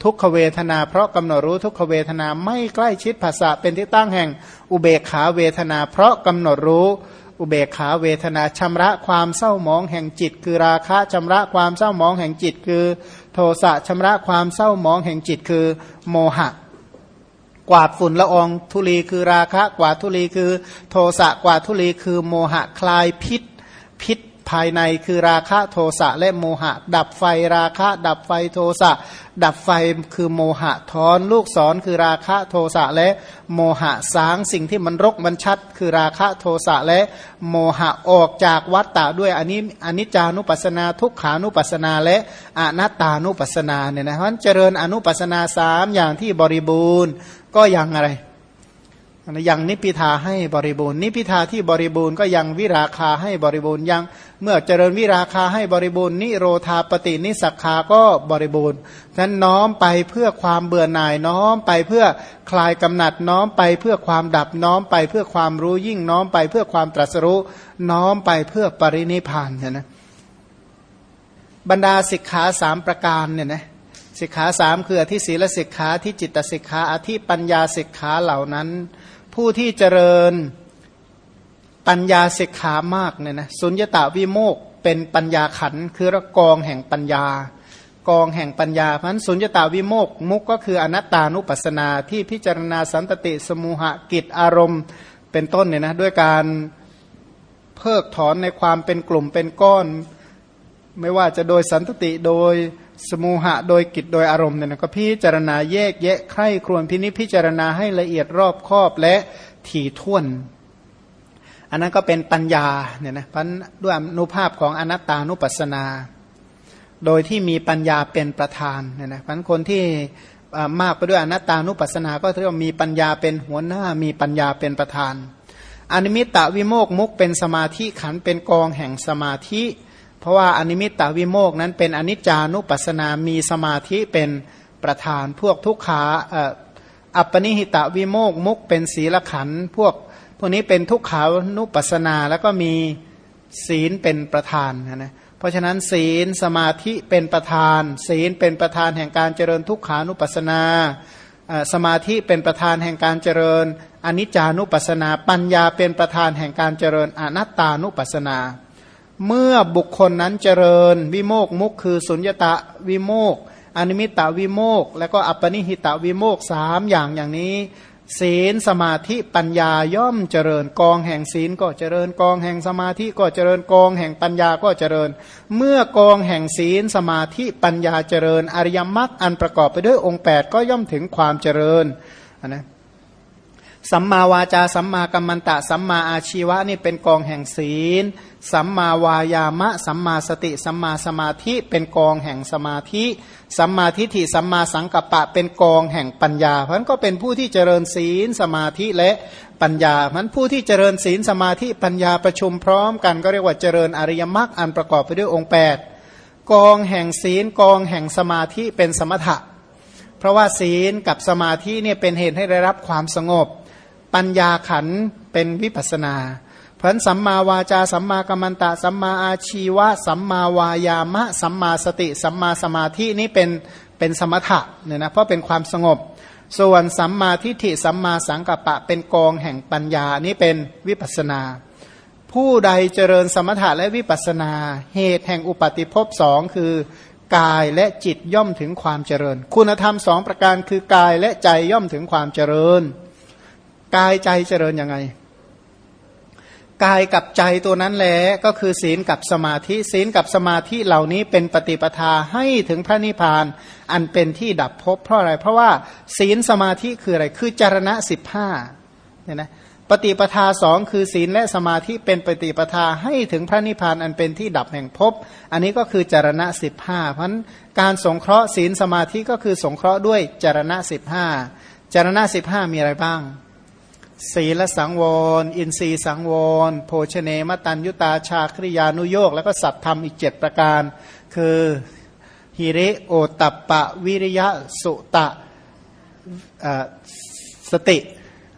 ทุกขเวทนา เพราะกำหนดรู้ทุกขเวทนาไม่ใกล้ชิดภาษาเป็นที่ตั้งแห่งอุเบกขาเวทนา เพราะกำหนดรู้อุเบกขาเวทนาชำระความเศร้าหมองแห่งจิต คือราคะชำระความเศร้าหมองแห่งจิต คือโทสะชำระความเศร้าหมองแห่งจิต คือโมหะ กวาดฝุ่นละอองทุลีคือราคะ กวาดทุลีคือ โทสะกวาดทุลีคือโมหะคลายพิษ พิษ ภายในคือราคะโทสะและโมหะ ดับไฟราคะ ดับไฟโทสะ ดับไฟคือโมหะถอนลูกศรคือราคะโทสะและโมหะสางสิ่งที่มันรกมันชัด คือราคะโทสะและโมหะออกจากวัฏฏะด้วยอันนี้อนิจจานุปัสนาทุกขานุปัสนาและอนัตตานุปัสนาเนี่ยนะเพราะเจริญอนุปัสนาสามอย่างที่บริบูรณ์ก็ยังอะไร ยังนิพิทาให้บริบูรณ์นิพิทาที่บริบูรณ์ก็ยังวิราคาให้บริบูรณ์ยังเมื่อเจริญวิราคาให้บริบูรณ์นิโรธาปฏินิสักขาก็บริบูรณ์นั้นน้อมไปเพื่อความเบื่อหน่ายน้อมไปเพื่อคลายกำหนัดน้อมไปเพื่อความดับน้อมไปเพื่อความรู้ยิ่งน้อมไปเพื่อความตรัสรู้น้อมไปเพื่อปรินิพานเนี่ยนะบรรดาสิกขาสามประการเนี่ยนะสิกขาสามคืออธิศีลสิกขาที่จิตสิกขาอธิปัญญาสิกขาเหล่านั้น ผู้ที่เจริญปัญญาสิกขามากเนี่ยนะสุญญตาวิโมกเป็นปัญญาขันคือระกองแห่งปัญญา กองแห่งปัญญาเพราะนั้นสุญญตาวิโมกมุกก็คืออนัตตานุปัสสนาที่พิจารณาสันตติสมุหกิจอารมณ์เป็นต้นเนี่ยนะด้วยการเพิกถอนในความเป็นกลุ่มเป็นก้อน ไม่ว่าจะโดยสันตติโดย สมูหะโดยกิจโดยอารมณ์เนี่ยนะก็พิจารณาแยกแยะใคร่ครวญพินิจพิจารณาให้ละเอียดรอบคอบและถี่ถ้วน อันนั้นก็เป็นปัญญาเนี่ยนะพันด้วยอนุภาพของอนัตตานุปัสสนา โดยที่มีปัญญาเป็นประธานเนี่ยนะพันคนที่มากไปด้วยอนัตตานุปัสสนา ก็เรียกว่ามีปัญญาเป็นหัวหน้ามีปัญญาเป็นประธาน อนิมิตตวิโมกมุกเป็นสมาธิขันเป็นกองแห่งสมาธิ เพราะว่าอนิมิตตวิโมกนั้นเป็นอนิจจานุปัสนามีสมาธิเป็นประธานพวกทุกขาอัปปนิหิตวิโมกมุกเป็นศีลขันพวกพวกนี้เป็นทุกขานุปัสนาแล้วก็มีศีลเป็นประธานนะเพราะฉะนั้นศีลสมาธิเป็นประธาน ศีลเป็นประธานแห่งการเจริญทุกขานุปัสนาสมาธิเป็นประธานแห่งการเจริญอนิจจานุปัสนา ปัญญาเป็นประธานแห่งการเจริญอนัตตานุปัสนา เมื่อบุคคลนั้นเจริญ วิโมกมุกคือสุญญตะวิโมกอนิมิตตวิโมกแล้วก็อัปปนิหิตวิโมกสามอย่างอย่างนี้ ศีลสมาธิปัญญาย่อมเจริญกองแห่งศีลก็เจริญกองแห่งสมาธิก็เจริญกองแห่งปัญญาก็เจริญ เมื่อกองแห่งศีลสมาธิปัญญาเจริญ อริยมรรคอันประกอบไปด้วยองค์ 8 ก็ย่อมถึงความเจริญนะ สัมมาวาจาสัมมากัมมันตะ สัมมาอาชีวะนี่เป็นกองแห่งศีล สัมมาวายามะ สัมมาสติ สัมมาสมาธิเป็นกองแห่งสมาธิ สัมมาทิฏฐิสัมมาสังกัปปะเป็นกองแห่งปัญญา เพราะนั้นก็เป็นผู้ที่เจริญศีลสมาธิและปัญญาเพราะนั้นผู้ที่เจริญศีลสมาธิปัญญาประชุมพร้อมกันก็เรียกว่าเจริญอริยมรรคอันประกอบไปด้วยองค์ 8 กองแห่งศีลกองแห่งสมาธิเป็นสมถะ เพราะว่าศีลกับสมาธิเนี่ยเป็นเหตุให้ได้รับความสงบ ปัญญาขันเป็นวิปัสนาเพราะสัมมาวาจาสัมมากัมมันตะ สัมมาอาชีวะ สัมมาวายามะ สัมมาสติ สัมมาสมาธินี้เป็นเป็นสมถะเนี่ยนะเพราะเป็นความสงบ ส่วนสัมมาทิฏฐิสัมมาสังกัปปะเป็นกองแห่งปัญญานี้เป็นวิปัสนา ผู้ใดเจริญสมถะและวิปัสนา เหตุแห่งอุปาติภพสองคือกายและจิตย่อมถึงความเจริญ คุณธรรมสองประการคือกายและใจย่อมถึงความเจริญ กายใจเจริญยังไง กายกับใจตัวนั้นแหละก็คือศีลกับสมาธิศีลกับสมาธิเหล่านี้เป็นปฏิปทาให้ถึงพระนิพพาน อันเป็นที่ดับภพเพราะอะไร เพราะว่าศีลสมาธิคืออะไรคือจารณะสิบห้าเนี่ยนะปฏิปทาสองคือศีลและสมาธิเป็นปฏิปทาให้ถึงพระนิพพานอันเป็นที่ดับแห่งภพอันนี้ก็คือจารณะสิบห้าเพราะการสงเคราะห์ศีลสมาธิก็คือสงเคราะห์ด้วยจารณะสิบห้าจารณะสิบห้ามีอะไรบ้าง ศีลสังวร อินทรีสังวร โภชเนมตันยุตาชาคริยานุโยกแล้วก็สัตธรรมอีกเจ็ดประการ คือฮิริโอตัปปะ วิริยะสุตะสติ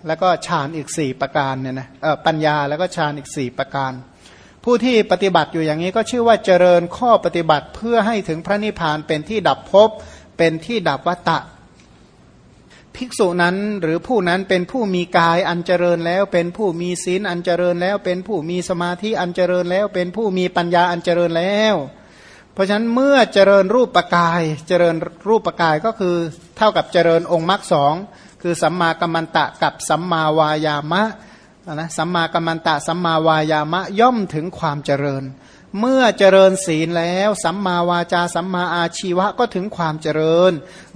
แล้วก็ฌานอีกสี่ประการเนี่ยนะปัญญาแล้วก็ฌานอีกสี่ประการ ผู้ที่ปฏิบัติอยู่อย่างนี้ก็ชื่อว่าเจริญข้อปฏิบัติเพื่อให้ถึงพระนิพพานเป็นที่ดับภพเป็นที่ดับวัตตะ ภิกษุนั้นหรือผู้นั้นเป็นผู้มีกายอันเจริญแล้ว เป็นผู้มีศีลอันเจริญแล้ว เป็นผู้มีสมาธิอันเจริญแล้ว เป็นผู้มีปัญญาอันเจริญแล้ว เพราะฉะนั้นเมื่อเจริญรูปปกาย เจริญรูปปกายก็คือเท่ากับเจริญองค์มรรคสองคือสัมมากัมมันตะกับสัมมาวายามะนะสัมมากัมมันตะสัมมาวายามะย่อมถึงความเจริญ เมื่อเจริญศีลแล้วสัมมาวาจาสัมมาอาชีวะก็ถึงความเจริญ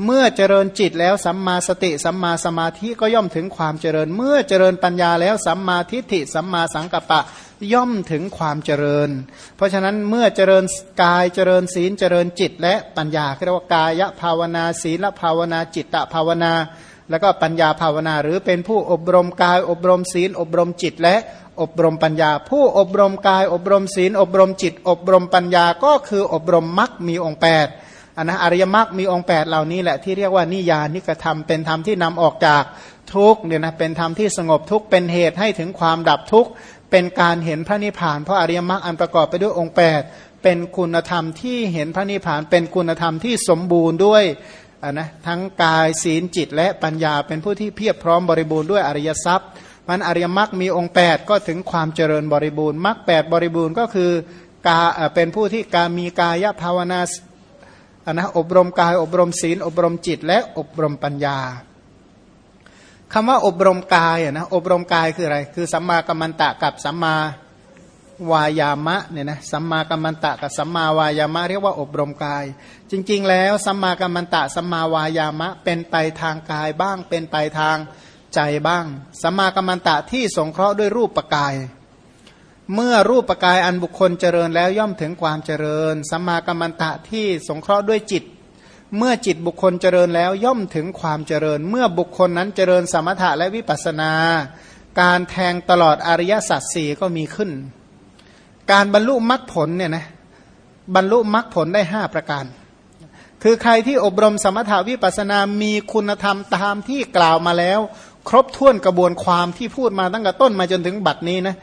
เมื่อเจริญจิตแล้วสัมมาสติสัมมาสมาธิก็ย่อมถึงความเจริญ เมื่อเจริญปัญญาแล้วสัมมาทิฏฐิสัมมาสังกัปปะย่อมถึงความเจริญ เพราะฉะนั้นเมื่อเจริญกายเจริญศีลเจริญจิต และปัญญาเรียกว่ากายภาวนาศีลภาวนาจิตตภาวนา แล้วก็ปัญญาภาวนาหรือเป็นผู้อบรมกายอบรมศีลอบรมจิตและ อบรมปัญญา ผู้อบรมกาย อบรมศีล อบรมจิต อบรมปัญญาก็คืออบรมมรรคมีองค์8อันนะอริยมรรคมีองค์ 8 เหล่านี้แหละที่เรียกว่านิยานิกธรรมเป็นธรรมที่นำออกจากทุกเนี่ยนะเป็นธรรมที่สงบทุกเป็นเหตุให้ถึงความดับทุกเป็นการเห็นพระนิพพาน เพราะอริยมรรคอันประกอบไปด้วยองค์ 8 เป็นคุณธรรมที่เห็นพระนิพพาน เป็นคุณธรรมที่สมบูรณ์ด้วยนนะทั้งกายศีลจิตและปัญญาเป็นผู้ที่เพียบพร้อมบริบูรณ์ด้วยอริยทรัพย์ มันอริยมรรคมีองค์ 8 ก็ถึงความเจริญบริบูรณ์มรรคแบริบูรณ์ก็คือกาเป็นผู้ที่การมีกายภาวนาอนนะอบรมกายอบรมศีล อบรมจิต และอบรมปัญญาคำว่าอบรมกายนะอบรมกายคืออะไร คือสัมมากัมมันตะกับสัมมาวายามะเนี่ยนะสัมมากัมมันตะกับสัมมาวายามะ เรียกว่าอบรมกาย จริง ๆ แล้วสัมมากัมมันตะสัมมาวายามะ เป็นไปทางกายบ้างเป็นไปทาง ใจบ้างสัมมากัมมันตะที่สงเคราะห์ด้วยรูปปกาย เมื่อรูปปกายอันบุคคลเจริญแล้วย่อมถึงความเจริญสัมมากัมมันตะที่สงเคราะห์ด้วยจิต เมื่อจิตบุคคลเจริญแล้วย่อมถึงความเจริญ เมื่อบุคคลนั้นเจริญสมถะและวิปัสนา การแทงตลอดอริยสัจสี่ก็มีขึ้น การบรรลุมรรคผลเนี่ยนะบรรลุมรรคผลได้ห้าประการคือใครที่อบรมสมถาวิปัสนา มีคุณธรรมตามที่กล่าวมาแล้ว ครบถ้วนกระบวนความที่พูดมาตั้งแต่ต้นมาจนถึงบัดนี้นะ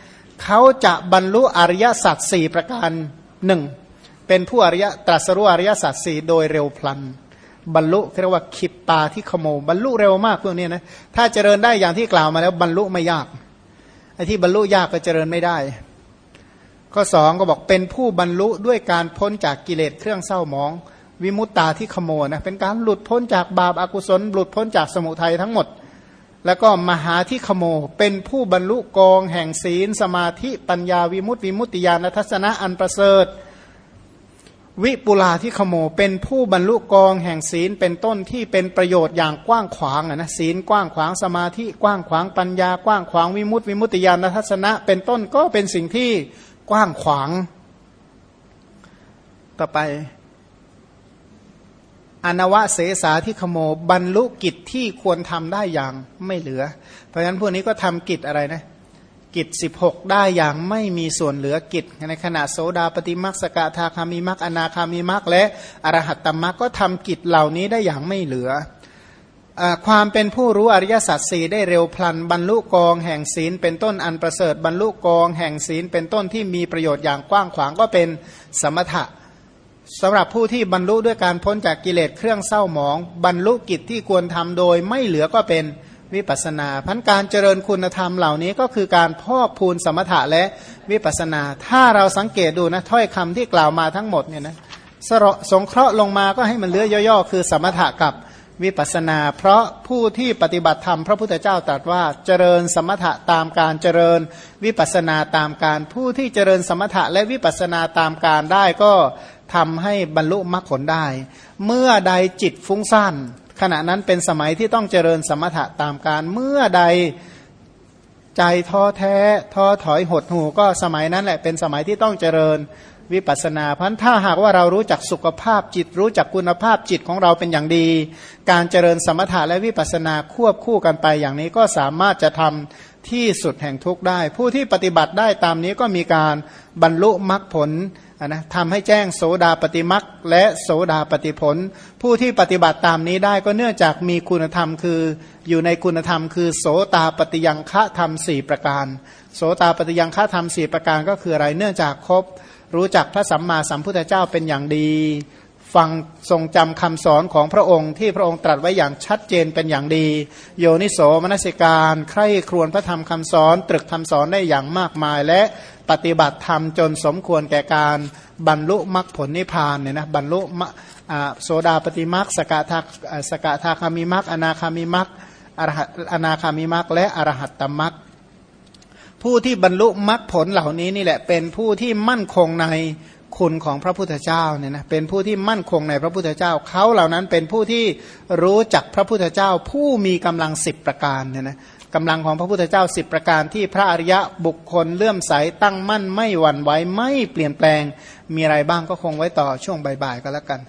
เขาจะบรรลุอริยสัจสี่ประการหนึ่งเป็นผู้อริยตรัสรู้อริยสัจสี่โดยเร็วพลัน บรรลุเรียกว่าขิปปาที่ขโมบรรลุเร็วมากพวกนี้นะถ้าเจริญได้อย่างที่กล่าวมาแล้วบรรลุไม่ยากไอ้ที่บรรลุยากก็เจริญไม่ได้ ข้อสองก็บอกเป็นผู้บรรลุด้วยการพ้นจากกิเลสเครื่องเศร้าหมอง วิมุตตาที่ขโมนะเป็นการหลุดพ้นจากบาปอากุศลหลุดพ้นจากสมุทัยทั้งหมด แล้วก็มหาที่ขโม เป็นผู้บรรลุกองแห่งศีล สมาธิปัญญาวิมุตติวิมุตติญาณทัศนะอันประเสริฐ วิปุลาที่ขโม เป็นผู้บรรลุกองแห่งศีลเป็นต้นที่เป็นประโยชน์อย่างกว้างขวางนะศีลกว้างขวางสมาธิกว้างขวางปัญญากว้างขวางวิมุตติวิมุตติญาณทัศนะ เป็นต้นก็เป็นสิ่งที่กว้างขวาง ต่อไป อนวะเสสาที่ขโมบรรลุกิจที่ควรทำได้อย่างไม่เหลือ เพราะฉะนั้นพวกนี้ก็ทำกิจอะไรนะกิจสิบหกได้อย่างไม่มีส่วนเหลือกิจ ในขณะโสดาปฏิมักสกทาคามิมักอนาคามิมักและอรหัตตมักก็ทำกิจเหล่านี้ได้อย่างไม่เหลืออความเป็นผู้รู้อริยสัจสี่ได้เร็วพลันบรรลุกองแห่งศีลเป็นต้นอันประเสริฐบรรลุกองแห่งศีลเป็นต้นที่มีประโยชน์อย่างกว้างขวางก็เป็นสมถะ สำหรับผู้ที่บรรลุด้วยการพ้นจากกิเลสเครื่องเศร้าหมอง บรรลุกิจที่ควรทำโดยไม่เหลือก็เป็นวิปัสนาพันการเจริญคุณธรรมเหล่านี้ก็คือการพอกพูนสมถะและวิปัสนา ถ้าเราสังเกตดูนะถ้อยคำที่กล่าวมาทั้งหมดเนี่ยนะสระสงเคราะห์ลงมาก็ให้มันเลือย่อๆ คือสมถะกับวิปัสนา เพราะผู้ที่ปฏิบัติธรรมพระพุทธเจ้าตรัสว่าเจริญสมถะตามการเจริญวิปัสนาตามการ ผู้ที่เจริญสมถะและวิปัสนาตามการได้ก็ ทำให้บรรลุมรรคผลได้ เมื่อใดจิตฟุ้งซ่านขณะนั้นเป็นสมัยที่ต้องเจริญสมถะตามการ เมื่อใดใจท้อแท้ท้อถอยหดหูก็สมัยนั้นแหละเป็นสมัยที่ต้องเจริญวิปัสนาพันถ้าหากว่าเรารู้จักสุขภาพจิต รู้จักคุณภาพจิตของเราเป็นอย่างดี การเจริญสมถะและวิปัสนาควบคู่กันไปอย่างนี้ก็สามารถจะทำที่สุดแห่งทุกได้ ผู้ที่ปฏิบัติได้ตามนี้ก็มีการบรรลุมรรคผล นะทำให้แจ้งโสดาปฏิมักและโสดาปฏิผล ผู้ที่ปฏิบัติตามนี้ได้ก็เนื่องจากมีคุณธรรมคือ อยู่ในคุณธรรมคือ โสตาปฏิยังฆะธรรมสี่ประการ โสตาปฏิยังฆะธรรมสี่ประการก็คืออะไรเนื่องจากครบรู้จักพระสัมมาสัมพุทธเจ้าเป็นอย่างดี ฟังทรงจำคำสอนของพระองค์ที่พระองค์ตรัสไว้อย่างชัดเจนเป็นอย่างดี โยนิโสมนสิการใคร่ครวญพระธรรมคำสอน ตรึกคำสอนได้อย่างมากมาย และปฏิบัติธรรมจนสมควรแก่การบรรลุมรรคผลนิพพานเนี่ยนะบรรลุโสดาปฏิมรรคสกทาสกทาคามิมรรคอนาคามิมรรคอนาคามิมรรคและอรหัตตมรรคผู้ที่บรรลุมรรคผลเหล่านี้นี่แหละเป็นผู้ที่มั่นคงใน คุณของพระพุทธเจ้าเนี่ยนะเป็นผู้ที่มั่นคงในพระพุทธเจ้าเขาเหล่านั้นเป็นผู้ที่รู้จักพระพุทธเจ้า ผู้มีกำลังสิบประการเนี่ยนะกำลังของพระพุทธเจ้าสิบประการที่พระอริยะบุคคลเลื่อมใสตั้งมั่นไม่หวั่นไหวไม่เปลี่ยนแปลงมีอะไรบ้างก็คงไว้ต่อช่วงบ่ายๆก็แล้วกัน